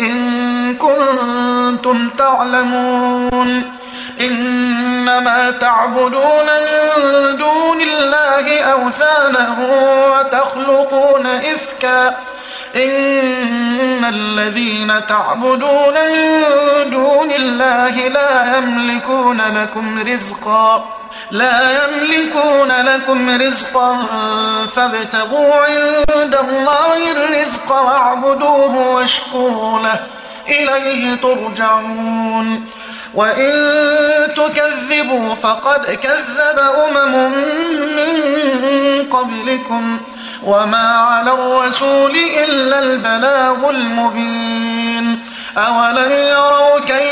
إن كنتم تعلمون إنما تعبدون من دون الله أوثانا وتخلقون إفكا إن الذين تعبدون من دون الله لا يملكون لكم رزقا لا يملكون لكم رزقا فابتغوا عند الله الرزق واعبدوه واشكروا له. إليه ترجعون. وإن تكذبوا فقد كذب أمم من قبلكم. وما على الرسول إلا البلاغ المبين. أولم يروا كيف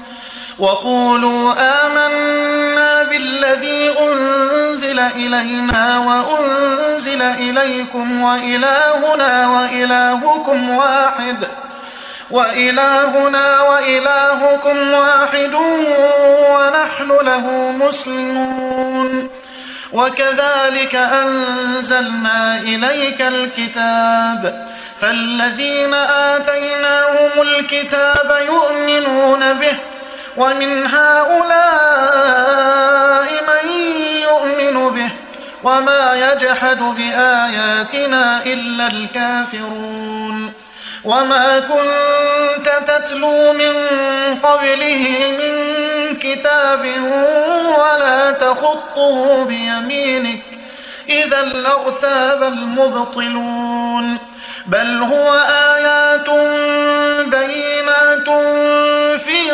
وقولوا آمنا بالذي أنزل إلينا وأنزل إليكم وإلهنا وإلهكم واحد وإلهنا وإلهكم واحد ونحن له مسلمون وكذلك أنزلنا إليك الكتاب فالذين آتيناهم الكتاب يؤمنون به ومن هؤلاء من يؤمن به وما يجحد بآياتنا إلا الكافرون وما كنت تتلو من قبله من كتاب ولا تخطه بيمينك إذا لارتاب المبطلون بل هو آيات بينات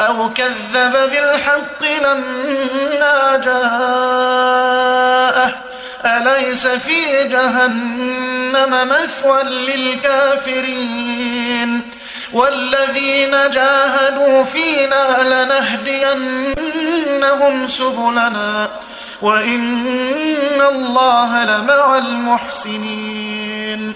أو كذب بالحق لما جاءه. أليس في جهنم مثوى للكافرين؟ والذين جاهدوا فينا لنهدينهم سبلنا وإن الله لمع المحسنين.